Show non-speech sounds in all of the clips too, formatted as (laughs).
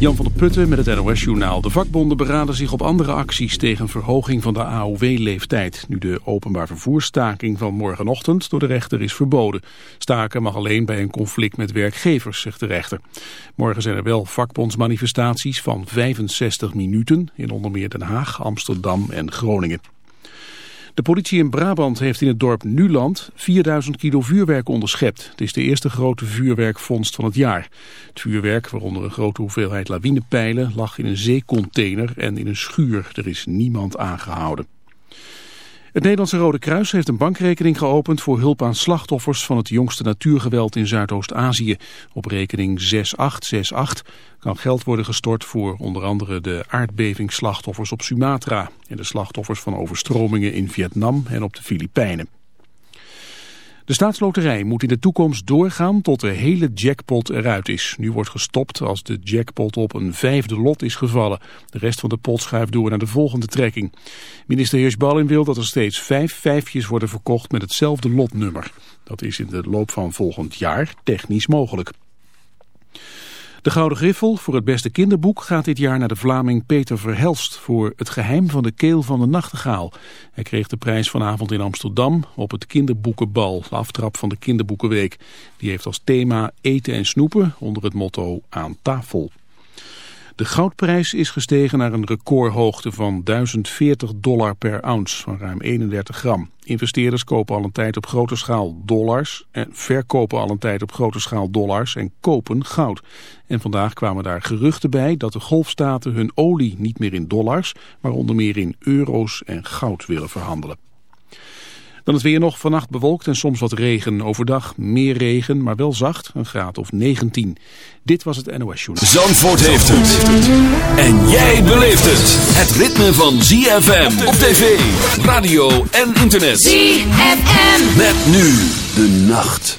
Jan van der Putten met het NOS-journaal. De vakbonden beraden zich op andere acties tegen verhoging van de AOW-leeftijd. Nu de openbaar vervoersstaking van morgenochtend door de rechter is verboden. Staken mag alleen bij een conflict met werkgevers, zegt de rechter. Morgen zijn er wel vakbondsmanifestaties van 65 minuten in onder meer Den Haag, Amsterdam en Groningen. De politie in Brabant heeft in het dorp Nuland 4000 kilo vuurwerk onderschept. Het is de eerste grote vuurwerkvondst van het jaar. Het vuurwerk, waaronder een grote hoeveelheid lawinepijlen, lag in een zeecontainer en in een schuur. Er is niemand aangehouden. Het Nederlandse Rode Kruis heeft een bankrekening geopend voor hulp aan slachtoffers van het jongste natuurgeweld in Zuidoost-Azië. Op rekening 6868 kan geld worden gestort voor onder andere de aardbevingsslachtoffers op Sumatra en de slachtoffers van overstromingen in Vietnam en op de Filipijnen. De staatsloterij moet in de toekomst doorgaan tot de hele jackpot eruit is. Nu wordt gestopt als de jackpot op een vijfde lot is gevallen. De rest van de pot schuift door naar de volgende trekking. Minister Heersbalin wil dat er steeds vijf vijfjes worden verkocht met hetzelfde lotnummer. Dat is in de loop van volgend jaar technisch mogelijk. De Gouden Griffel voor het beste kinderboek gaat dit jaar naar de Vlaming Peter Verhelst voor Het geheim van de keel van de nachtegaal. Hij kreeg de prijs vanavond in Amsterdam op het kinderboekenbal, de aftrap van de kinderboekenweek. Die heeft als thema eten en snoepen onder het motto aan tafel. De goudprijs is gestegen naar een recordhoogte van 1040 dollar per ounce, van ruim 31 gram. Investeerders kopen al een tijd op grote schaal dollars en verkopen al een tijd op grote schaal dollars en kopen goud. En vandaag kwamen daar geruchten bij dat de golfstaten hun olie niet meer in dollars, maar onder meer in euro's en goud willen verhandelen. Dan het weer nog vannacht bewolkt en soms wat regen. Overdag meer regen, maar wel zacht, een graad of 19. Dit was het NOS Journal. Zandvoort heeft het. En jij beleeft het. Het ritme van ZFM op tv, radio en internet. ZFM. Met nu de nacht.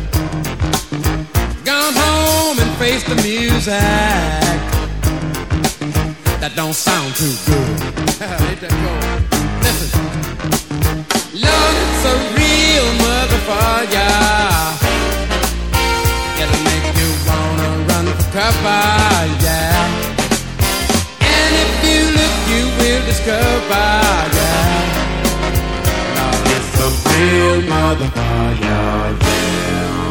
Gone home and face the music. That don't sound too good. (laughs) Listen. It's a real motherfucker. It'll make you wanna run for cover, yeah. And if you look, you will discover, yeah. Lord, it's a real motherfucker, yeah.